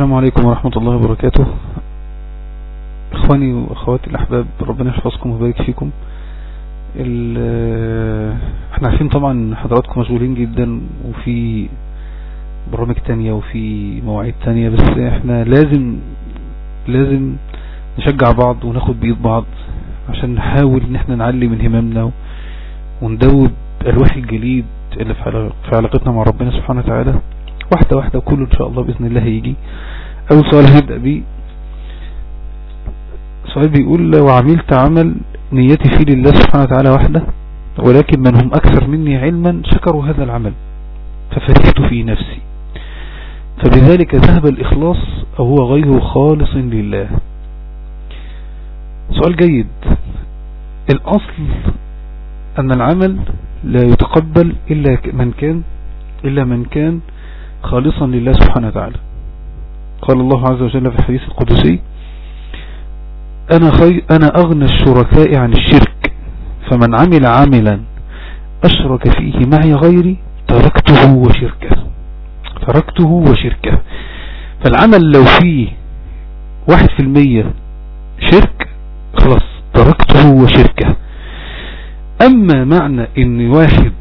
السلام عليكم ورحمة الله وبركاته. إخواني وأخواتي الأحباب ربنا يحفظكم ويبارك فيكم. إحنا عارفين طبعا حضراتكم مشغولين جدا وفي برامج تانية وفي مواعيد تانية بس إحنا لازم لازم نشجع بعض وناخد بإيد بعض عشان نحاول إن إحنا نعلي من هممنا وندوب الواح الجليد اللي في علاقتنا مع ربنا سبحانه وتعالى. واحدة واحدة كله إن شاء الله بإذن الله هيجي أول سؤال هنبدأ بيه. سؤال بيقول وعملت عمل نيتي فيه لله سبحانه وتعالى وحده ولكن من هم أكثر مني علما شكروا هذا العمل ففرحت في نفسي. فبذلك ذهب الإخلاص هو غير خالص لله. سؤال جيد. الأصل أن العمل لا يتقبل إلا من كان إلا من كان خالصا لله سبحانه وتعالى. قال الله عز وجل في الحديث القدسي أنا, خي أنا أغنى الشركاء عن الشرك فمن عمل عملا أشرك فيه معي غيري تركته وشركه. تركته وشركه. فالعمل لو فيه واحد في المية شرك خلاص تركته وشركه. أما معنى إن واحد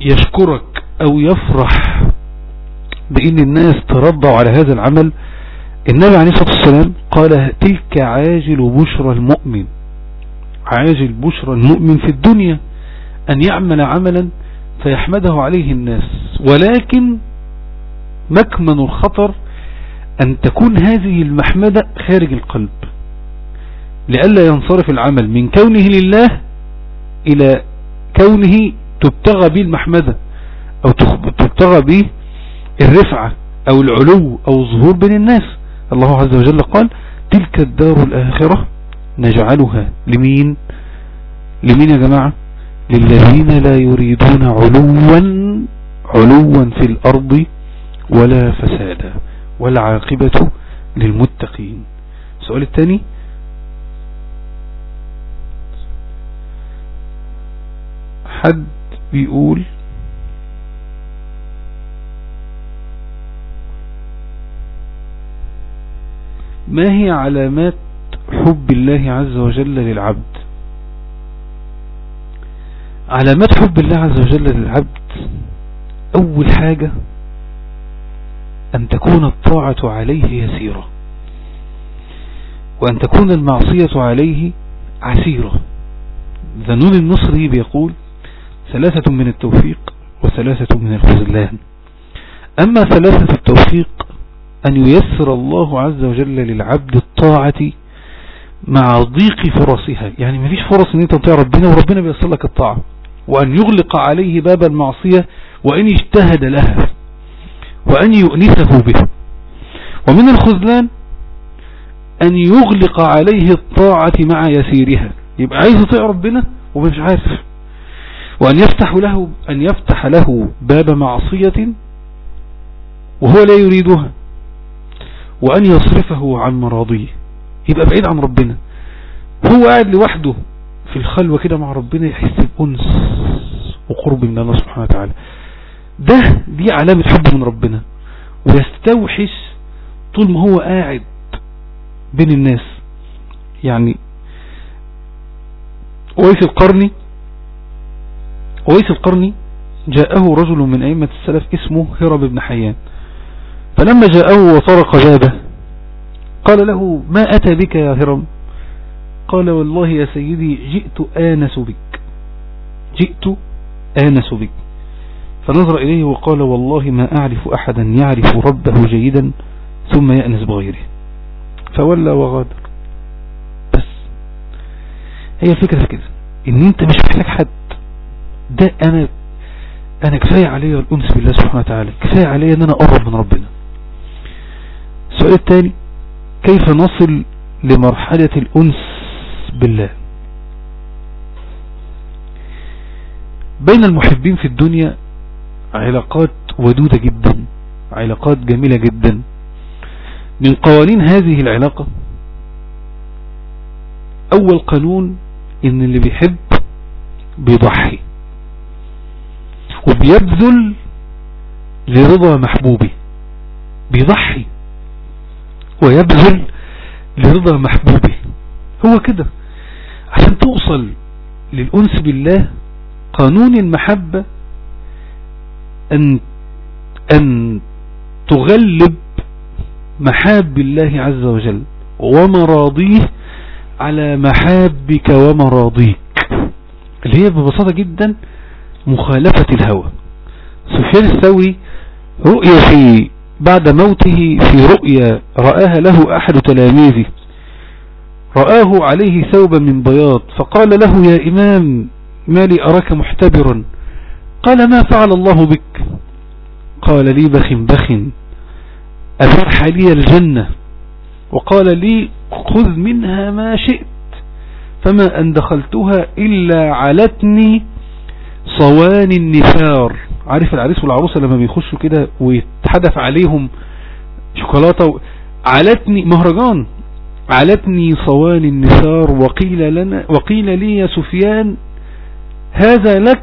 يشكرك أو يفرح بإن الناس ترضوا على هذا العمل. النبي عليه الصلاة والسلام قال تلك عاجل بشرى المؤمن عاجل بشرى المؤمن في الدنيا أن يعمل عملا فيحمده عليه الناس. ولكن مكمن الخطر أن تكون هذه المحمدة خارج القلب لئلا ينصرف العمل من كونه لله إلى كونه تبتغى به المحمدة أو تبتغى به الرفعة أو العلو أو الظهور بين الناس. الله عز وجل قال تلك الدار الآخرة نجعلها لمين؟ لمين يا جماعة؟ للذين لا يريدون علوا علوا في الأرض ولا فسادا والعاقبة للمتقين. السؤال الثاني. حد بيقول ما هي علامات حب الله عز وجل للعبد؟ علامات حب الله عز وجل للعبد أول حاجة أن تكون الطاعة عليه يسيرة وأن تكون المعصية عليه عسيرة. ذنون المصري بيقول ثلاثة من التوفيق وثلاثة من الخذلان. أما ثلاثة التوفيق أن ييسر الله عز وجل للعبد الطاعة مع ضيق فرصها. يعني مفيش فرص إن أنت تطيع ربنا وربنا بيصل لك الطاعة. وأن يغلق عليه باب المعصية وأن يجتهد لها وأن يؤنسه به. ومن الخذلان أن يغلق عليه الطاعة مع يسيرها. يبقى عايز يطيع ربنا ومش عارف. وأن يفتح له أن يفتح له باب معصية وهو لا يريدها. وأن يصرفه عن مراضيه. يبقى بعيد عن ربنا. هو قاعد لوحده في الخلوة كده مع ربنا يحس بأنس وقرب من الله سبحانه وتعالى. ده دي علامة حب من ربنا. ويستوحش طول ما هو قاعد بين الناس. يعني ويس القرني ويس القرني جاءه رجل من أئمة السلف اسمه هرب بن حيان. فلما جاءه وطرق بابه قال له ما أتى بك يا هرم؟ قال والله يا سيدي جئت آنس بك. جئت آنس بك. فنظر إليه وقال والله ما أعرف أحدا يعرف ربه جيدا ثم يأنس بغيره. فولى وغادر. بس. هي الفكرة في كده إن أنت مش محتاج حد. ده أنا أنا كفاية عليا الأنس بالله سبحانه وتعالى كفاية عليا إن أنا أقرب من ربنا. السؤال الثاني كيف نصل لمرحلة الأنس بالله؟ بين المحبين في الدنيا علاقات ودودة جدا علاقات جميلة جدا. من قوانين هذه العلاقة أول قانون إن اللي بيحب بيضحي وبيبذل لرضا محبوبه بيضحي. ويبذل لرضا محبوبه. هو كده. عشان توصل للأنس بالله قانون المحبة أن, أن تغلب محاب الله عز وجل ومراضيه على محابك ومراضيك. اللي هي ببساطة جدا مخالفة الهوى. سفيان الثوري رؤية في بعد موته في رؤيا رآها له أحد تلاميذه. رآه عليه ثوبا من بياض فقال له يا إمام ما لي أراك محتبرا؟ قال ما فعل الله بك؟ قال لي بخ بخ أباح لي الجنة؟ وقال لي خذ منها ما شئت. فما أن دخلتها إلا علتني صوان النفار. عارف العريس والعروسة لما بيخشوا كده ويتحدث عليهم شوكولاتة علتني مهرجان علتني صوان النثار وقيل لنا وقيل لي يا سفيان هذا لك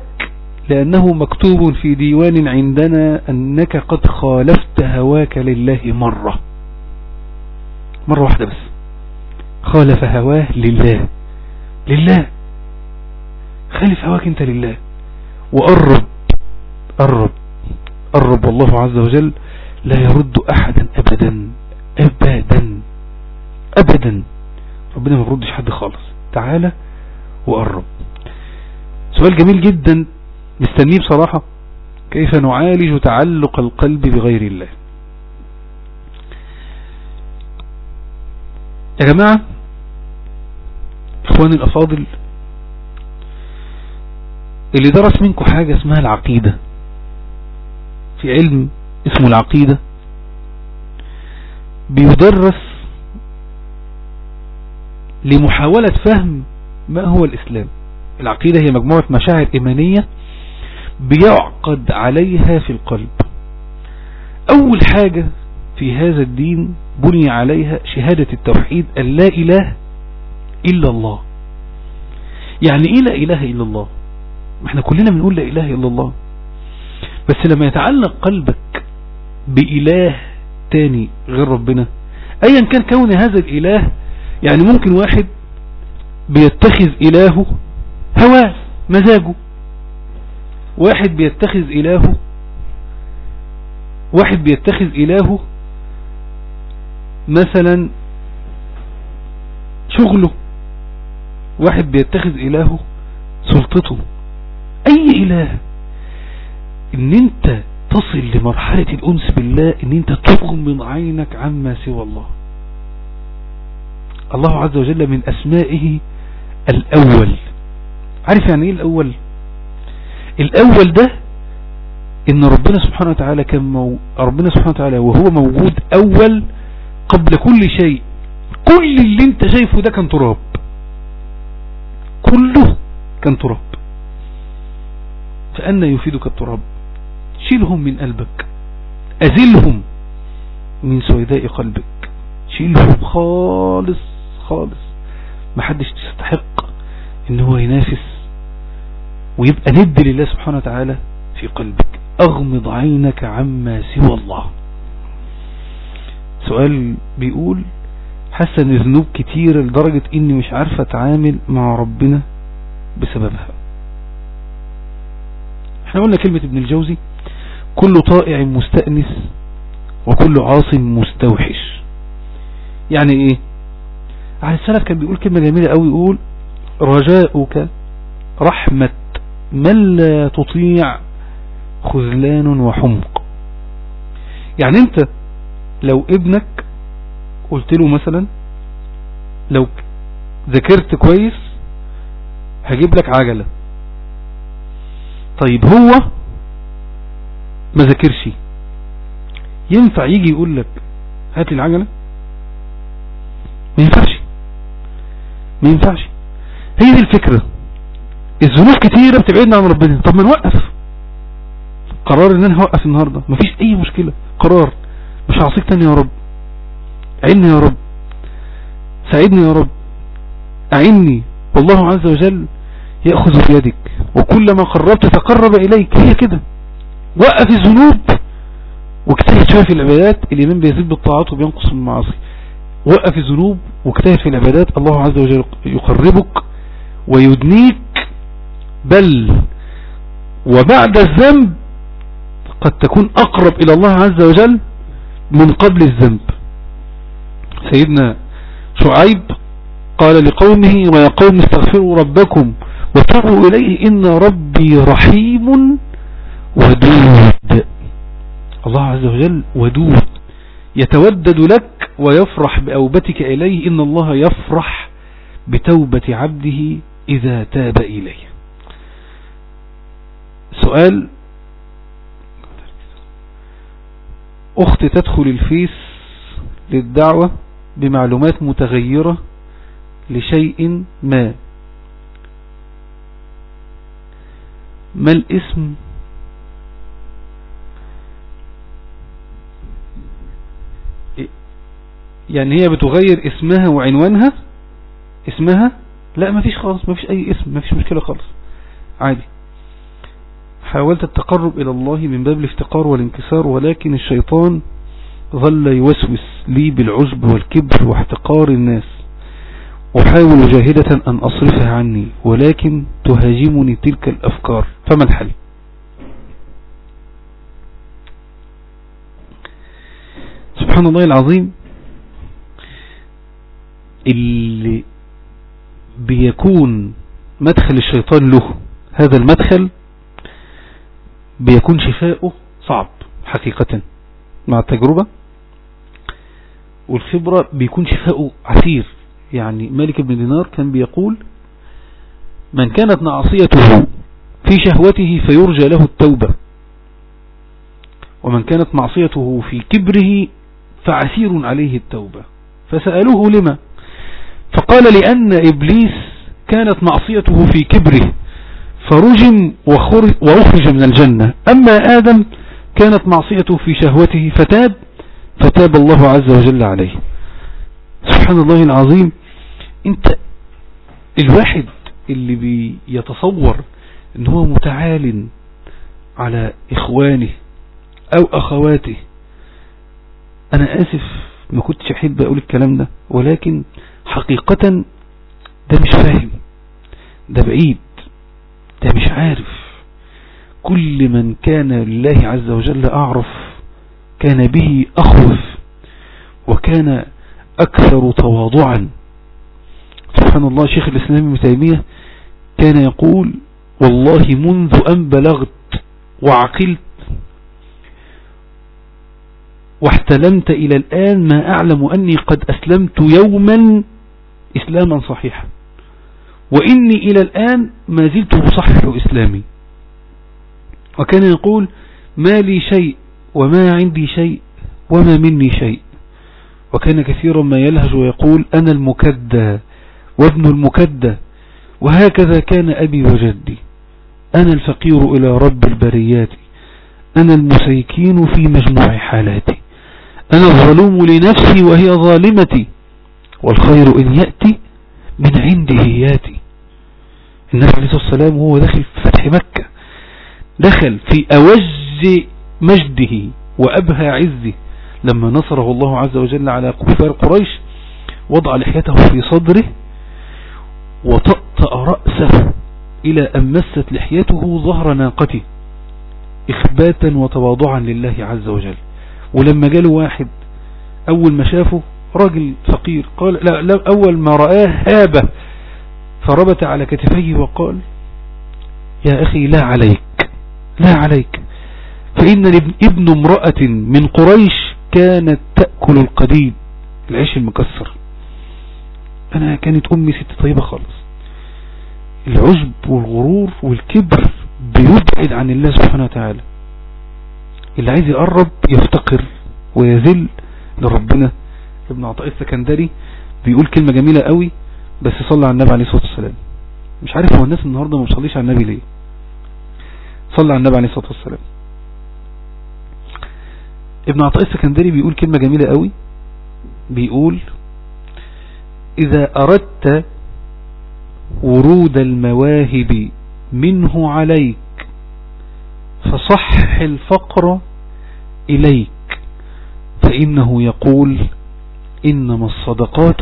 لأنه مكتوب في ديوان عندنا أنك قد خالفت هواك لله مرة. مرة واحدة بس. خالف هواه لله. لله. خالف هواك أنت لله. وقرب قرب قرب والله عز وجل لا يرد أحدا أبدا أبدا أبدا. ربنا ما بردش حد خالص. تعالى وقرب سؤال جميل جدا مستنيه بصراحة. كيف نعالج تعلق القلب بغير الله؟ يا جماعة إخواني الأفاضل اللي درس منكم حاجة اسمها العقيدة. في علم اسمه العقيدة بيدرس لمحاولة فهم ما هو الإسلام. العقيدة هي مجموعة مشاعر إيمانية بيعقد عليها في القلب. أول حاجة في هذا الدين بني عليها شهادة التوحيد أن لا إله إلا الله. يعني إيه لا إله إلا الله؟ إحنا كلنا بنقول لا إله إلا الله. بس لما يتعلق قلبك بإله تاني غير ربنا أيا كان كون هذا الإله يعني ممكن واحد بيتخذ إلهه هواه مزاجه. واحد بيتخذ إلهه واحد بيتخذ إلهه مثلا شغله. واحد بيتخذ إلهه سلطته. أي إله؟ إن أنت تصل لمرحلة الأنس بالله إن أنت تغمض عينك عما سوى الله. الله عز وجل من أسمائه الأول. عارف يعني إيه الأول؟ الأول ده إن ربنا سبحانه وتعالى كان مو... ربنا سبحانه وتعالى وهو موجود أول قبل كل شيء. كل اللي أنت شايفه ده كان تراب. كله كان تراب. فأنا يفيدك التراب. شيلهم من قلبك. أزلهم من سويداء قلبك. شيلهم خالص خالص. محدش تستحق إن هو ينافس ويبقى ند لله سبحانه وتعالى في قلبك. أغمض عينك عما سوى الله. سؤال بيقول حاسة إن كتير لدرجة إني مش عارفة أتعامل مع ربنا بسببها. إحنا قلنا كلمة ابن الجوزي كل طائع مستأنس وكل عاص مستوحش. يعني إيه؟ على السلف كان بيقول كلمة جميلة قوي يقول رجاؤك رحمة من لا تطيع خذلان وحمق. يعني أنت لو ابنك قلت له مثلا لو ذاكرت كويس هجيب لك عجلة. طيب هو ما ذاكرش. ينفع يجي يقول لك هات لي العجلة؟ ما ينفعش. ما ينفعش. هي دي الفكرة. الذنوب كتيرة بتبعدنا عن ربنا. طب ما نوقف. قرار إن أنا هوقف النهاردة. مفيش أي مشكلة. قرار. مش هعصيك تاني يا رب. عيني يا رب. ساعدني يا رب. اعني والله عز وجل يأخذ بيدك. وكلما قربت تقرب إليك. هي كده. وقف الذنوب واجتهد شوية في العبادات الإيمان بيزيد بالطاعات وبينقص بالمعاصي وقف الذنوب واجتهد في العبادات الله عز وجل يقربك ويدنيك. بل وبعد الذنب قد تكون أقرب إلى الله عز وجل من قبل الذنب. سيدنا شعيب قال لقومه ويا قوم استغفروا ربكم وتوبوا إليه إن ربي رحيم ودود. الله عز وجل ودود. يتودد لك ويفرح بأوبتك إليه. إن الله يفرح بتوبة عبده إذا تاب إليه. سؤال. أخت تدخل الفيس للدعوة بمعلومات متغيرة لشيء ما. ما الاسم؟ يعني هي بتغير اسمها وعنوانها؟ اسمها؟ لا ما فيش خالص ما فيش أي اسم ما فيش مشكلة خالص. عادي. حاولت التقرب إلى الله من باب الافتقار والانكسار ولكن الشيطان ظل يوسوس لي بالعجب والكبر واحتقار الناس. أحاول جاهدة أن أصرفها عني ولكن تهاجمني تلك الأفكار. فما الحل؟ سبحان الله العظيم. اللي بيكون مدخل الشيطان له هذا المدخل بيكون شفاؤه صعب حقيقة مع التجربة والخبرة بيكون شفاؤه عسير. يعني مالك بن دينار كان بيقول من كانت معصيته في شهوته فيرجى له التوبة ومن كانت معصيته في كبره فعسير عليه التوبة. فسألوه لما؟ فقال لأن إبليس كانت معصيته في كبره فرجم وأخرج من الجنة. أما آدم كانت معصيته في شهوته فتاب فتاب الله عز وجل عليه. سبحان الله العظيم. أنت الواحد اللي بيتصور إن هو متعال على إخوانه أو أخواته. أنا آسف ما كنتش أحب أقول الكلام ده ولكن حقيقة ده مش فاهم ده بعيد ده مش عارف. كل من كان لله عز وجل أعرف كان به أخوف وكان أكثر تواضعا. سبحان الله شيخ الإسلام ابن تيمية كان يقول والله منذ أن بلغت وعقلت واحتلمت إلى الآن ما أعلم أني قد أسلمت يوما إسلاما صحيحا. وإني إلى الآن ما زلت أصحح إسلامي. وكان يقول ما لي شيء وما عندي شيء وما مني شيء. وكان كثيرا ما يلهج ويقول أنا المكدى وابن المكدى وهكذا كان أبي وجدي. أنا الفقير إلى رب البريات. أنا المسيكين في مجموع حالاتي. أنا الظلوم لنفسي وهي ظالمتي. والخير إن يأتي من عنده ياتي. النبي عليه الصلاة والسلام وهو داخل في فتح مكة دخل في أوج مجده وأبهى عزه لما نصره الله عز وجل على كفار قريش وضع لحيته في صدره وطأطأ رأسه إلى أن مست لحيته ظهر ناقته إخباتا وتواضعا لله عز وجل. ولما جاله واحد أول ما شافه راجل فقير قال لا, لا أول ما رآه هابة فربت على كتفيه وقال يا أخي لا عليك لا عليك فإن ابن امرأة من قريش كانت تأكل القديد العيش المكسر. أنا كانت أمي ست طيبة خالص. العجب والغرور والكبر بيبعد عن الله سبحانه وتعالى. اللي عايز يقرب يفتقر ويذل لربنا. ابن عطاء السكندري بيقول كلمة جميلة قوي بس صلى على النبي عليه الصلاة والسلام. مش عارف هو الناس النهاردة ما بيصليش على النبي ليه. صلى على النبي عليه الصلاة والسلام. ابن عطاء السكندري بيقول كلمة جميلة قوي. بيقول إذا أردت ورود المواهب منه عليك فصح الفقر إليك فإنه يقول إنما الصدقات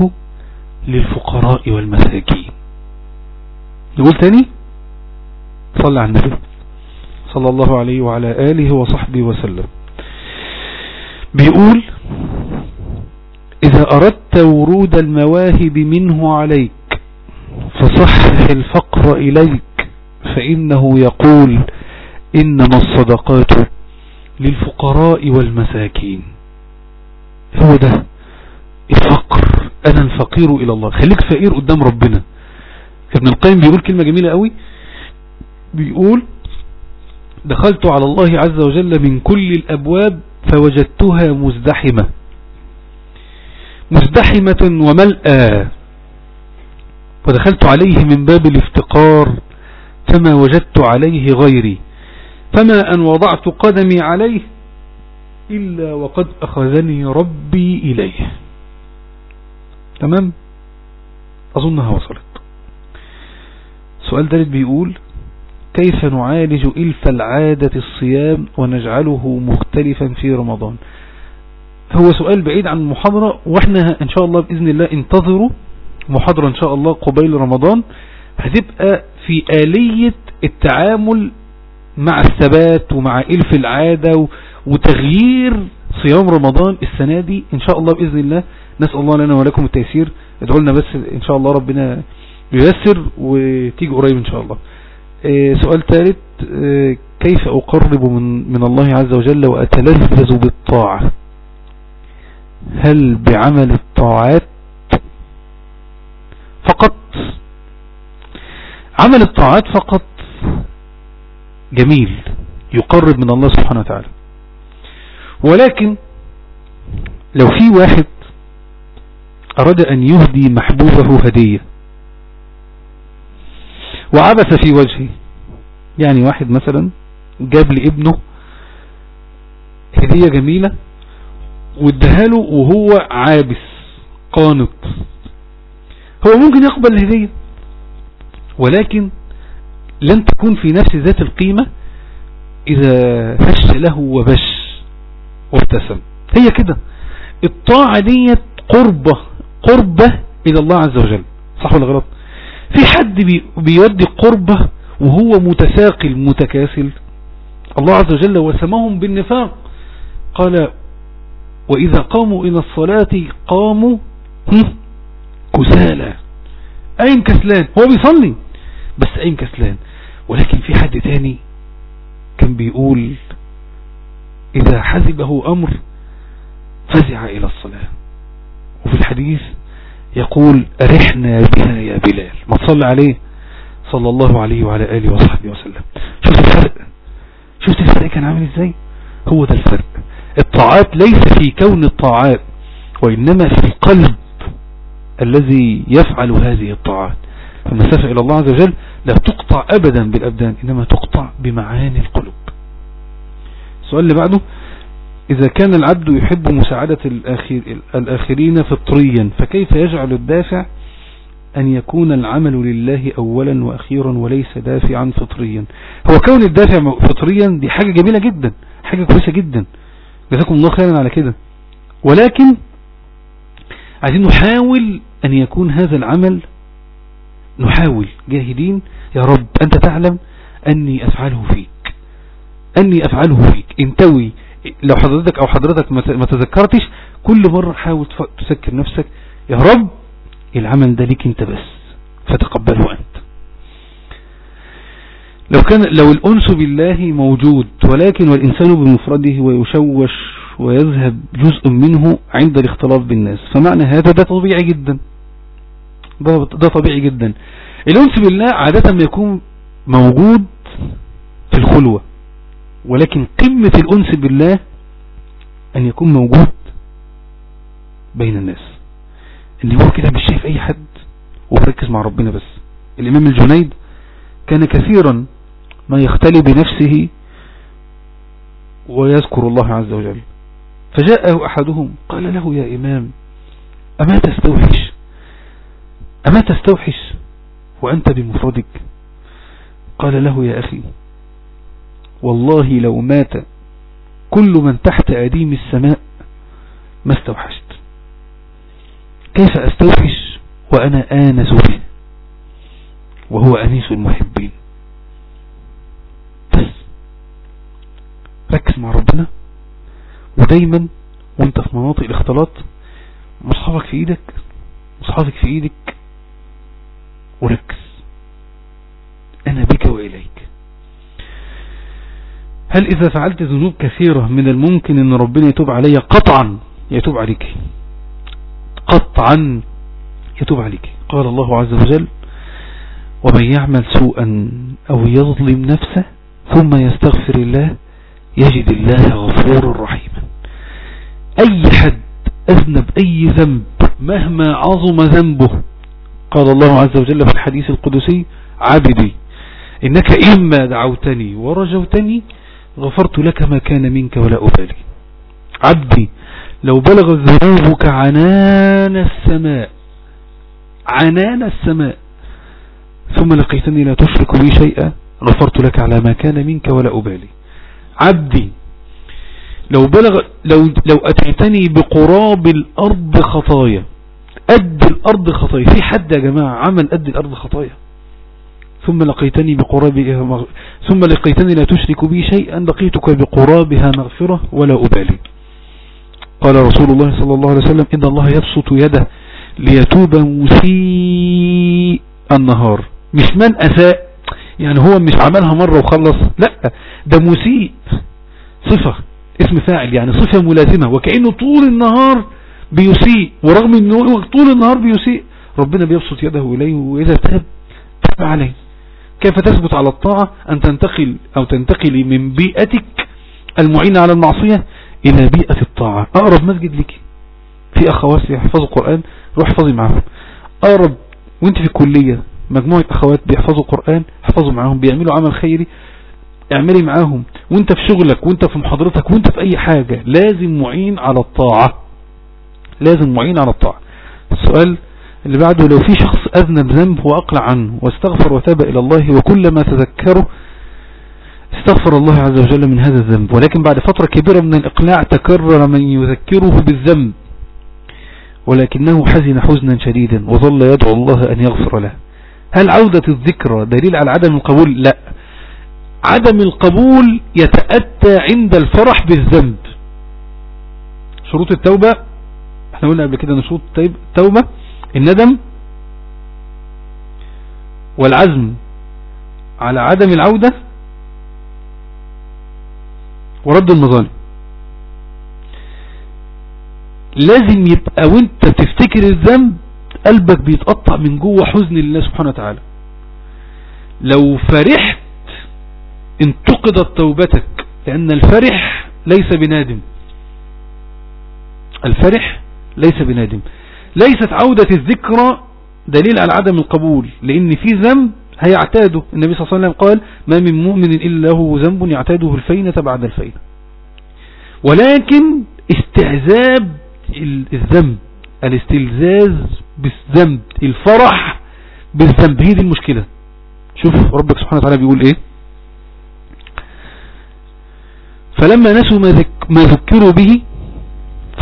للفقراء والمساكين. نقول تاني؟ صلى على النبي. صلى الله عليه وعلى آله وصحبه وسلم. بيقول إذا أردت ورود المواهب منه عليك فصحح الفقر إليك فإنه يقول إنما الصدقات للفقراء والمساكين. هو ده. الفقر أنا الفقير إلى الله. خليك فقير قدام ربنا. ابن القيم بيقول كلمة جميلة قوي. بيقول دخلت على الله عز وجل من كل الأبواب فوجدتها مزدحمة. مزدحمة وملأى. ودخلت عليه من باب الافتقار فما وجدت عليه غيري. فما أن وضعت قدمي عليه إلا وقد أخذني ربي إليه. تمام؟ أظنها وصلت. سؤال ثالث بيقول كيف نعالج إلف العادة الصيام ونجعله مختلفا في رمضان؟ هو سؤال بعيد عن المحاضرة وإحنا إن شاء الله بإذن الله انتظروا محاضرة إن شاء الله قبيل رمضان هتبقى في آلية التعامل مع الثبات ومع إلف العادة وتغيير صيام رمضان السنة دي إن شاء الله بإذن الله نسأل الله لنا ولكم التيسير. ادعوا لنا بس إن شاء الله ربنا ييسر وتيجي قريب إن شاء الله. آه سؤال ثالث آه كيف أقرب من, من الله عز وجل وأتلذذ بالطاعة؟ هل بعمل الطاعات فقط؟ عمل الطاعات فقط جميل يقرب من الله سبحانه وتعالى. ولكن لو في واحد أراد أن يهدي محبوبه هدية وعبث في وجهه يعني واحد مثلا جاب لابنه هدية جميلة وادهاله وهو عابس قانط. هو ممكن يقبل الهدية ولكن لن تكون في نفس ذات القيمة إذا هش له وبش. وابتسم. هي كده. الطاعة ديت قربة قربة إلى الله عز وجل. صح ولا غلط؟ في حد بي بيودي قربة وهو متساقل متكاسل؟ الله عز وجل وسمهم بالنفاق. قال وإذا قاموا إلى الصلاة قاموا كسالى. أين كسلان؟ هو بيصلي بس أين كسلان؟ ولكن في حد تاني كان بيقول إذا حزبه أمر فزع إلى الصلاة. وفي الحديث يقول أرحنا بها يا بلال. ما تصلي عليه؟ صلى الله عليه وعلى آله وصحبه وسلم. شفت الفرق؟ شفت الفرق كان عامل إزاي؟ هو ده الفرق. الطاعات ليس في كون الطاعات وإنما في القلب الذي يفعل هذه الطاعات. المسافة إلى الله عز وجل لا تقطع أبدا بالأبدان إنما تقطع بمعاني القلوب. السؤال اللي بعده إذا كان العبد يحب مساعدة الآخر الآخرين فطريا فكيف يجعل الدافع أن يكون العمل لله أولا وأخيرا وليس دافعا فطريا؟ هو كون الدافع فطريا دي حاجة جميلة جدا حاجة كويسة جدا. جزاكم الله خيرا على كده. ولكن عايزين نحاول أن يكون هذا العمل نحاول. جاهدين يا رب أنت تعلم أني أفعله فيك. أني أفعله فيك. انتوي. لو حضرتك أو حضرتك ما تذكرتش كل مرة حاول تسكر نفسك يا رب العمل ده ليك انت بس فتقبله أنت. لو كان لو الأنس بالله موجود ولكن والإنسان بمفرده ويشوش ويذهب جزء منه عند الاختلاط بالناس. فمعنى هذا ده طبيعي جدا. ده, ده طبيعي جدا. الأنس بالله عادة ما يكون موجود في الخلوة. ولكن قمة الأنس بالله أن يكون موجود بين الناس. اللي هو كده مش شايف أي حد ومركز مع ربنا بس. الإمام الجنيد كان كثيرا ما يختلي بنفسه ويذكر الله عز وجل. فجاءه أحدهم قال له يا إمام أما تستوحش؟ أما تستوحش وأنت بمفردك؟ قال له يا أخي والله لو مات كل من تحت أديم السماء ما استوحشت. كيف أستوحش وأنا آنس به؟ وهو أنيس المحبين. بس ركز مع ربنا ودايما وأنت في مناطق الاختلاط مصحفك في إيدك مصحفك في إيدك وركز. أنا بك وإليك. هل إذا فعلت ذنوب كثيرة من الممكن إن ربنا يتوب علي؟ قطعا يتوب عليك. قطعا يتوب عليك. قال الله عز وجل ومن يعمل سوءا أو يظلم نفسه ثم يستغفر الله يجد الله غفور رحيما. أي حد أذنب أي ذنب مهما عظم ذنبه قال الله عز وجل في الحديث القدسي عبدي إنك إما دعوتني ورجوتني غفرت لك ما كان منك ولا أبالي. عبدي لو بلغ ذنوبك عنان السماء عنان السماء. ثم لقيتني لا تشرك بي شيئا غفرت لك على ما كان منك ولا أبالي. عبدي لو بلغ لو لو أتيتني بقراب الأرض خطايا. قد الأرض خطايا. في حد يا جماعة عمل قد الأرض خطايا؟ ثم لقيتني بقرابها. ثم لقيتني لا تشرك بي شيئا لقيتك بقرابها مغفرة ولا أبالي. قال رسول الله صلى الله عليه وسلم إن الله يبسط يده ليتوب مسيء النهار. مش من أساء يعني هو مش عملها مرة وخلص لأ ده مسيء. صفة اسم فاعل يعني صفة ملازمة وكأنه طول النهار بيسيء ورغم إنه طول النهار بيسيء. ربنا بيبسط يده إليه وإذا تاب تاب عليه. كيف تثبت على الطاعة أن تنتقل أو تنتقلي من بيئتك المعينة على المعصية إلى بيئة الطاعة؟ أقرب مسجد لك في اخوات يحفظوا قرآن روح احفظي معهم أقرب وأنت في الكلية مجموعة أخوات بيحفظوا قرآن احفظوا معهم بيعملوا عمل خيري اعملي معاهم. وأنت في شغلك وأنت في محاضرتك وأنت في أي حاجة لازم معين على الطاعة. لازم معين على الطاعة. السؤال اللي بعده لو في شخص أذنب ذنب وأقلع عنه واستغفر وتاب إلى الله وكلما تذكره استغفر الله عز وجل من هذا الذنب. ولكن بعد فترة كبيرة من الإقلاع تكرر من يذكره بالذنب. ولكنه حزن حزنا شديدا وظل يدعو الله أن يغفر له. هل عودة الذكرى دليل على عدم القبول؟ لا. عدم القبول يتأتى عند الفرح بالذنب. شروط التوبة إحنا قلنا قبل كده إن شروط التوبة الندم والعزم على عدم العودة ورد المظالم. لازم يبقى وانت تفتكر الذنب قلبك بيتقطع من جوه حزن لله سبحانه وتعالى. لو فرحت انتقدت توبتك لأن الفرح ليس بنادم. الفرح ليس بنادم. ليست عودة الذكرى دليل على عدم القبول لأن في ذنب هيعتاده. النبي صلى الله عليه وسلم قال ما من مؤمن إلا له ذنب يعتاده الفينة بعد الفينة. ولكن استعذاب الذنب الاستلزاز بالذنب الفرح بالذنب هي دي المشكلة. شوف ربك سبحانه وتعالى بيقول إيه؟ فلما نسوا ما, ذك ما ذكروا به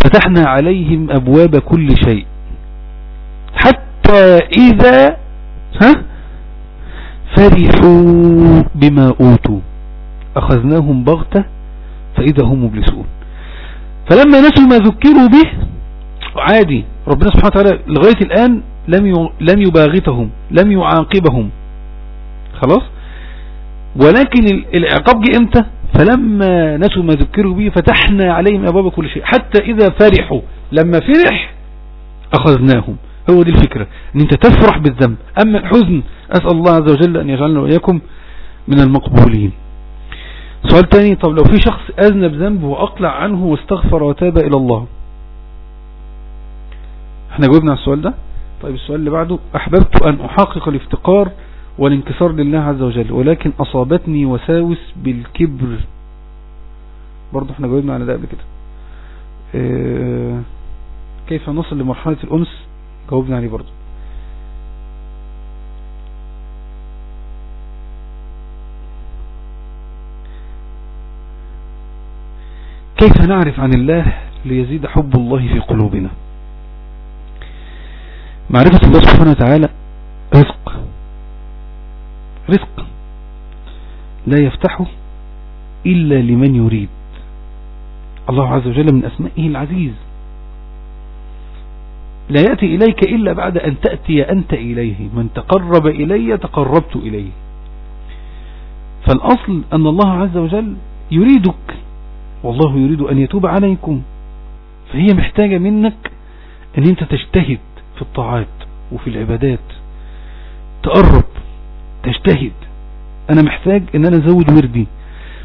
فتحنا عليهم أبواب كل شيء. حتى إذا ها؟ فرحوا بما أوتوا. أخذناهم بغتة فإذا هم مبلسون. فلما نسوا ما ذكروا به عادي ربنا سبحانه وتعالى لغاية الآن لم لم يباغتهم لم يعاقبهم. خلاص؟ ولكن العقاب جه إمتى؟ فلما نسوا ما ذكروا به فتحنا عليهم أبواب كل شيء. حتى إذا فرحوا لما فرح أخذناهم. هو دي الفكرة إن أنت تفرح بالذنب. أما الحزن أسأل الله عز وجل أن يجعلنا وإياكم من المقبولين. سؤال تاني طب لو في شخص أذنب ذنب وأقلع عنه واستغفر وتاب إلى الله. إحنا جاوبنا على السؤال ده؟ طيب السؤال اللي بعده أحببت أن أحقق الافتقار والانكسار لله عز وجل ولكن أصابتني وساوس بالكبر. برضو إحنا جاوبنا على ده قبل كده. آه كيف نصل لمرحلة الأنس؟ جاوبنا عليه برضو كيف نعرف عن الله ليزيد حب الله في قلوبنا؟ معرفة الله سبحانه وتعالى رزق. رزق لا يفتحه إلا لمن يريد. الله عز وجل من أسمائه العزيز. لا يأتي إليك إلا بعد أن تأتي أنت إليه. من تقرب إلي تقربت إليه. فالأصل أن الله عز وجل يريدك. والله يريد أن يتوب عليكم. فهي محتاجة منك أن أنت تجتهد في الطاعات وفي العبادات. تقرب تجتهد. أنا محتاج أن أنا أزود وردي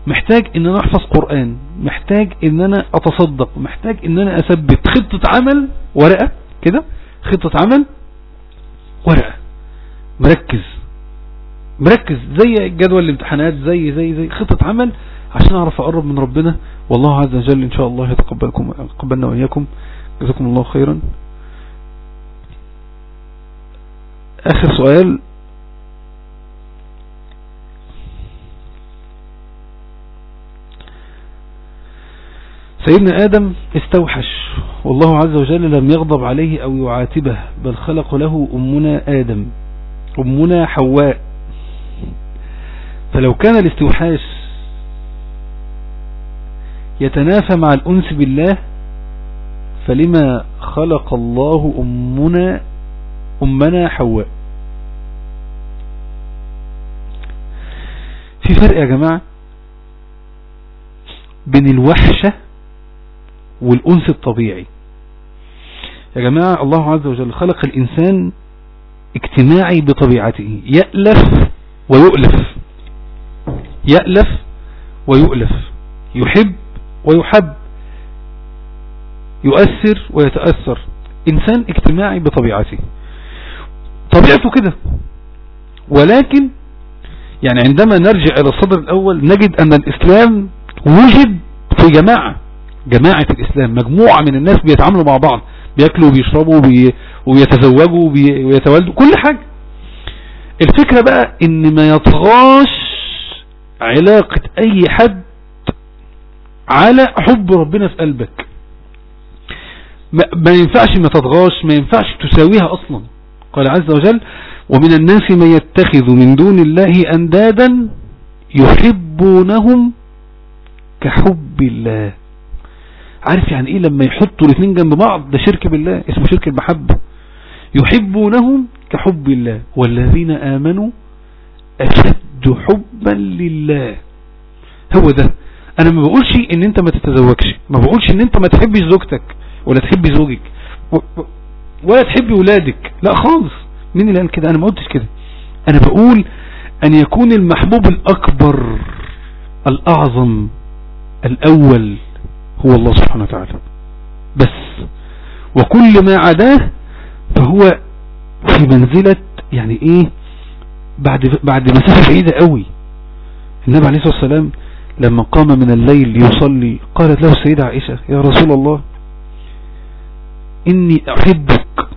محتاج أن أنا أحفظ قرآن. محتاج أن أنا أتصدق. محتاج أن أنا أثبت خطة عمل ورقة. كده؟ خطة عمل ورقة. مركز. مركز. زي جدول الامتحانات زي زي زي خطة عمل عشان أعرف أقرب من ربنا. والله عز وجل إن شاء الله يتقبلكم يتقبلنا وإياكم. جزاكم الله خيرا. آخر سؤال. سيدنا آدم استوحش. والله عز وجل لم يغضب عليه أو يعاتبه بل خلق له أمنا آدم أمنا حواء. فلو كان الاستوحاش يتنافى مع الأنس بالله فلما خلق الله أمنا أمنا حواء. في فرق يا جماعة بين الوحشة والأنس الطبيعي. يا جماعة الله عز وجل خلق الإنسان اجتماعي بطبيعته. يألف ويؤلف. يألف ويؤلف. يحب ويحب. يؤثر ويتأثر. إنسان اجتماعي بطبيعته. طبيعته كده. ولكن يعني عندما نرجع إلى الصدر الأول نجد أن الإسلام وجد في جماعة جماعة الإسلام مجموعة من الناس بيتعاملوا مع بعض بيأكلوا وبيشربوا وبي... ويتزوجوا وبي... ويتولدوا كل حاجة. الفكرة بقى إن ما يطغاش علاقة أي حد على حب ربنا في قلبك. ما, ما ينفعش ما تطغاش ما ينفعش تساويها أصلا. قال عز وجل ومن الناس من يتخذ من دون الله أندادا يحبونهم كحب الله. عارف يعني إيه لما يحطوا الاثنين جنب بعض؟ ده شرك بالله اسمه شرك المحبة. يحبونهم كحب الله. والذين آمنوا أشد حبا لله. هو ده. أنا ما بقولش إن أنت ما تتزوجش. ما بقولش إن أنت ما تحبش زوجتك ولا تحبي زوجك ولا تحبي ولادك. لا خالص. مين اللي قال كده؟ أنا ما قلتش كده. أنا بقول أن يكون المحبوب الأكبر الأعظم الأول. هو الله سبحانه وتعالى. بس. وكل ما عداه فهو في منزلة يعني إيه؟ بعد بعد مسافة بعيدة قوي. النبي عليه الصلاة والسلام لما قام من الليل يصلي قالت له السيدة عائشة يا رسول الله إني أحبك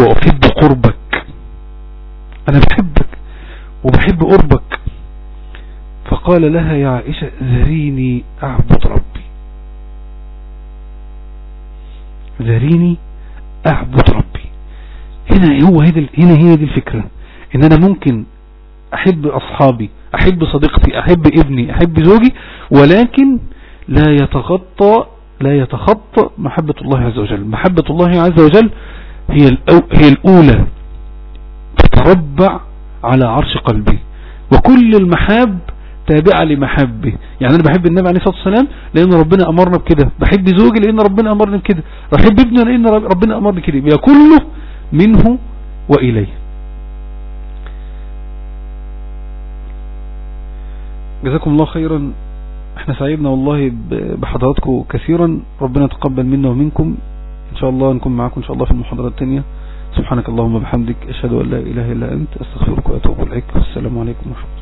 وأحب قربك. أنا بحبك وبحب قربك. فقال لها يا عائشة ذريني أعبد ربي ذريني أعبد ربي. هنا هو هنا هي دي الفكرة. إن أنا ممكن أحب أصحابي أحب صديقتي أحب ابني أحب زوجي ولكن لا يتغطى لا يتخطى محبة الله عز وجل. محبة الله عز وجل هي هي الأولى. تتربع على عرش قلبي. وكل المحاب تابعة لمحبه. يعني أنا بحب النبي عليه الصلاة والسلام لأن ربنا أمرنا بكده. بحب زوجي لأن ربنا أمرني بكده. بحب ابني لأن ربنا أمرني بكده. يبقى كله منه وإليه. جزاكم الله خيرا. إحنا سعيدنا والله بحضراتكم كثيرا. ربنا تقبل منا ومنكم. إن شاء الله نكون معاكم إن شاء الله في المحاضرة التانية. سبحانك اللهم وبحمدك. أشهد أن لا إله إلا أنت. أستغفرك وأتوب إليك. والسلام عليكم ورحمة الله.